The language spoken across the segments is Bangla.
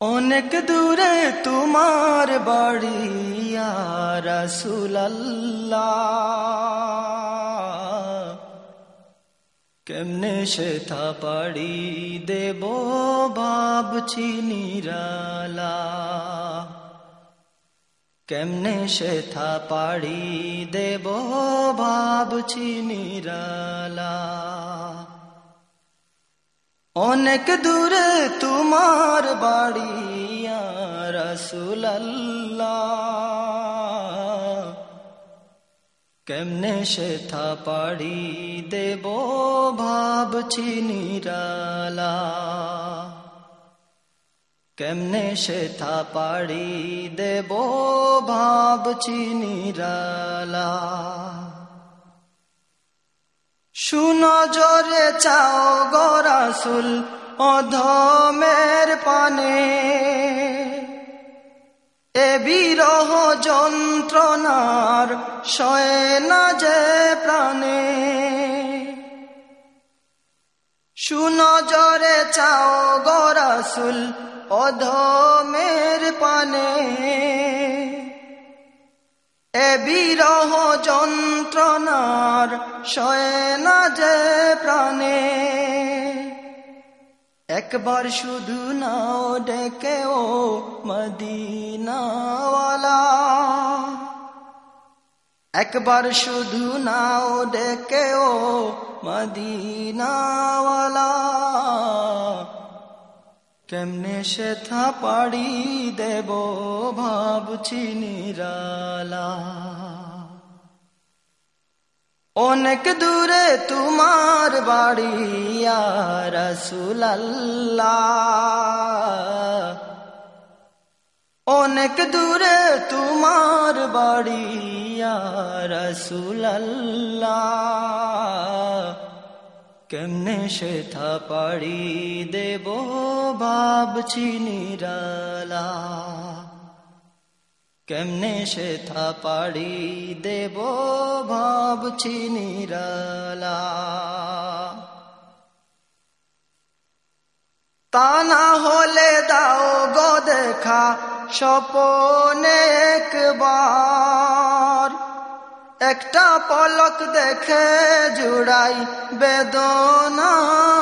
অনেক দূরে তোমার বাড়ি রসুল্লাহ কেমনে সে থা পাড়ি দেব ভাবছি নিরালা। কেমনে সে থা পাড়ি দেব ভাবছি নিরালা। অনেক দূরে তোমার বাড়ি রসুল্লাহ কেমনে সে থা পাড়ি দেব ভাবছি নিরালা। কেমনে সে থা পাড়ি দেব ভাবছি নিরালা। শুনো জোরে চাও গরাসুল অধমের পানে। এ বিরহ যন্ত্রণার শয়ে না যে প্রাণে। শুনো জোরে চাও গরাসুল অধমের পানে। এ বিরহ যন্ত্রণার শয়ে না যে প্রাণে। একবার শুধু নাও ডেকে ও মদিনাওয়ালা। একবার শুধু নাও ডেকে ও মদিনাওয়ালা। কেমনে সে থা পাড়ি দেব ভাবছি নিরালা। অনেক দূরে তোমার বাড়ি রসুল্লাহ অনেক দূরে তোমার বাড়ি রসুল্লাহ কেমনে সে থা পাড়ি দেব ভাবছি নিরালা। কেমনে সে থা পাড়ি দেব ভাবছি নিরালা। তা না হলে দাও গো দেখা স্বপনে একবার। একটা পলক দেখে জুড়াই বেদনামার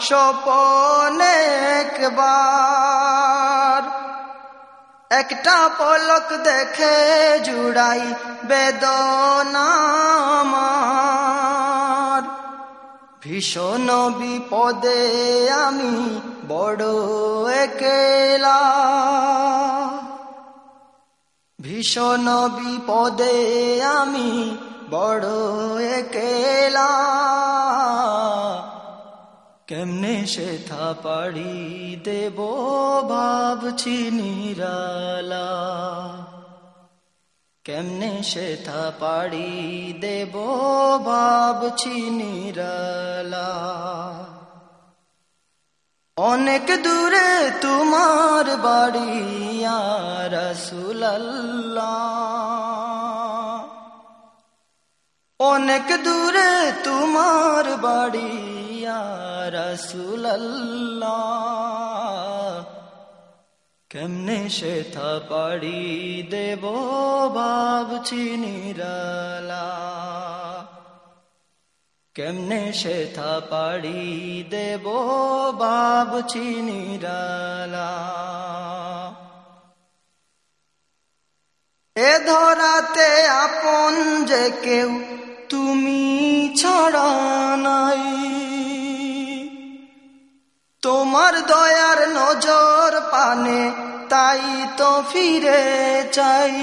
স্বপনে একটা পলক দেখে জুড়াই বেদনামার ভীষণ বিপদে আমি বড় একেলা। ভীষণ বিপদে আমি বড় একেলা। কেমনে সে থা পাড়ি দেব ভাবছি নিরালা। কেমনে সে থা পাড়ি দেব ভাবছি নিরালা। অনেক দূরে তোমার বাড়ি আর রসুল্লাহ অনেক দূরে তোমার বাড়ি রসুল্লাহ কেমনে সে থা পাড়ি দেব ভাবছি নিরালা। কেমনে সে থা পাড়ি দেব ভাবছি নিরালা। এ ধরাতে আপন যে কেউ তুমি ছড়া নাই। তোমার দয়ার নজর পানে তাই তো ফিরে চাই।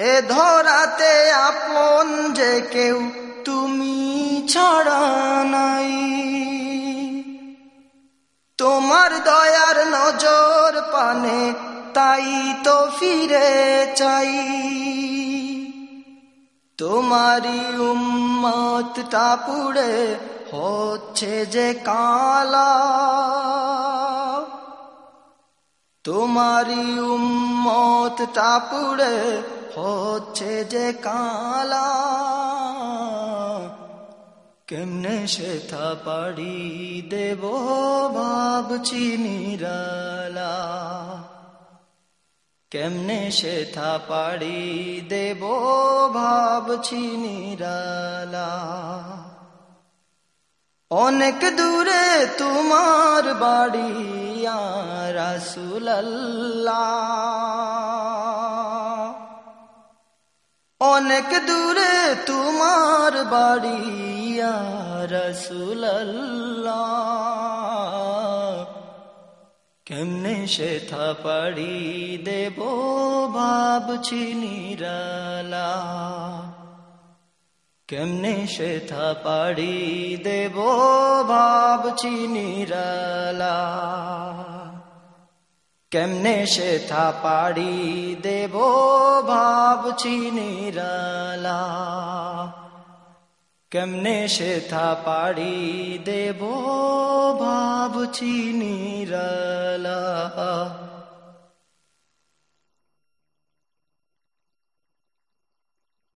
এ ধরাতে আপন যে কেউ তুমি ছড়া নাই। তোমার দয়ার নজর পানে তাই তো ফিরে চাই। তোমারি উম্মত টাপুড়ে হচ্ছে যে কালা। তোমারি উম্মত টাপুড়ে হচ্ছে যে কালা। কেমনে সে পাড়ি দেব ভাবছি নিরালা। কেমনে সে থা পাড়ি দেব ভাবছি নিরালা। অনেক দূরে তোমার বাড়ি রাসুলাল্লাহ অনেক দূরে তোমার বাড়ি রসুল্লাহ কেমনে সে পাড়ি দেব ভাবছি নিরালা। কেমনে সে পাড়ি দেব ভাবছি নিরালা। কেমনে সে পাড়ি দেব ভাবছি নিরালা। কেমনে সে থা পাড়ি দেব ভাবছি নিরালা।